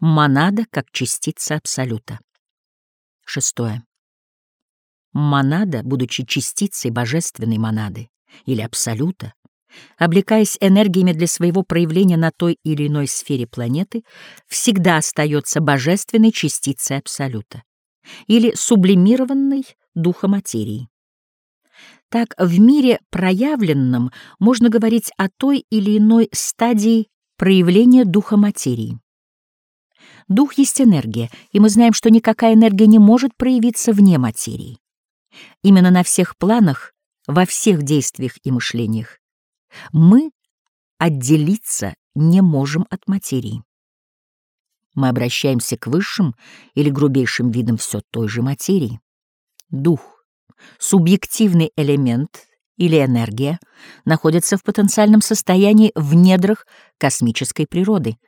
Монада как частица Абсолюта. Шестое. Монада, будучи частицей божественной монады или Абсолюта, облекаясь энергиями для своего проявления на той или иной сфере планеты, всегда остается божественной частицей Абсолюта или сублимированной духа материи. Так, в мире проявленном можно говорить о той или иной стадии проявления духа материи. Дух есть энергия, и мы знаем, что никакая энергия не может проявиться вне материи. Именно на всех планах, во всех действиях и мышлениях мы отделиться не можем от материи. Мы обращаемся к высшим или грубейшим видам все той же материи. Дух, субъективный элемент или энергия, находится в потенциальном состоянии в недрах космической природы —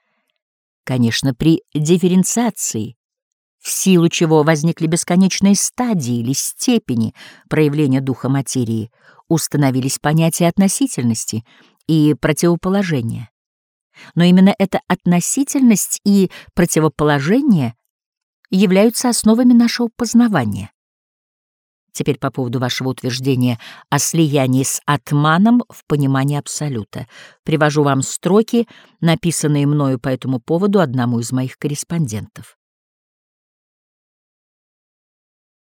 Конечно, при дифференциации, в силу чего возникли бесконечные стадии или степени проявления духа материи, установились понятия относительности и противоположения. Но именно эта относительность и противоположение являются основами нашего познавания. Теперь по поводу вашего утверждения о слиянии с атманом в понимании Абсолюта. Привожу вам строки, написанные мною по этому поводу одному из моих корреспондентов.